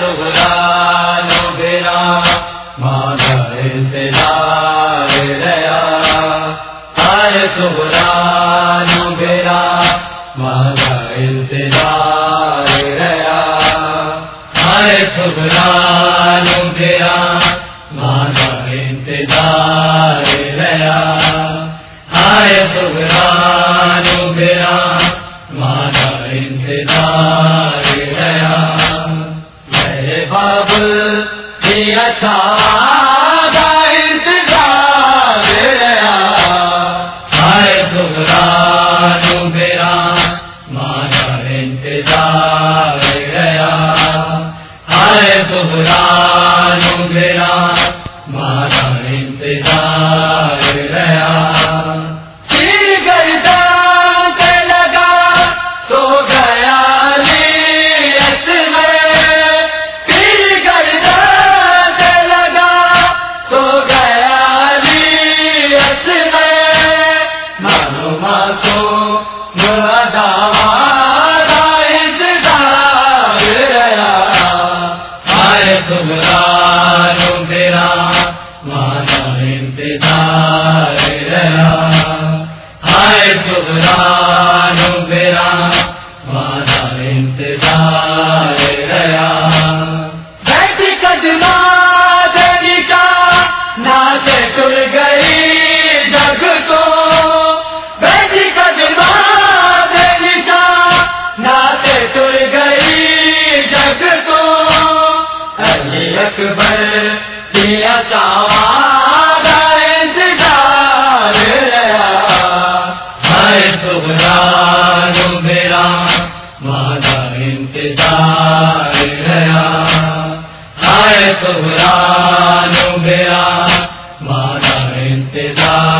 سگرانو گرا مانا انتظار ریا ہائے سگرانو گرا مانا انتظار ریا ہائے سگرانو گرا انتظار سبرانو تیرا مانا انتظار رہا ہائے اکبر دیا سوار انتظار ہائے سبحان میرا مانا انتظار رہا۔ ہائے سبحان انتظار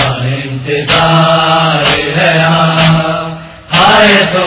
کا انتظار ہے ہائے سو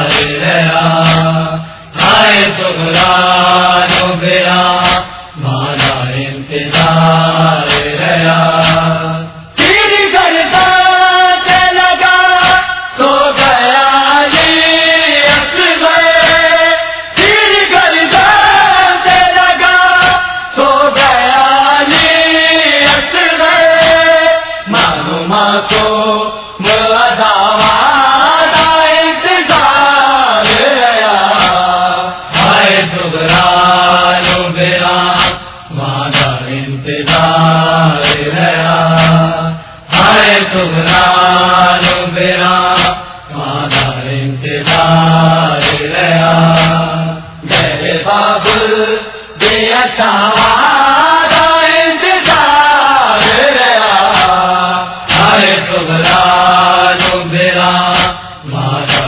بابل دیا چارا انتظار رہا۔ ہر بگلا جو میرا مارا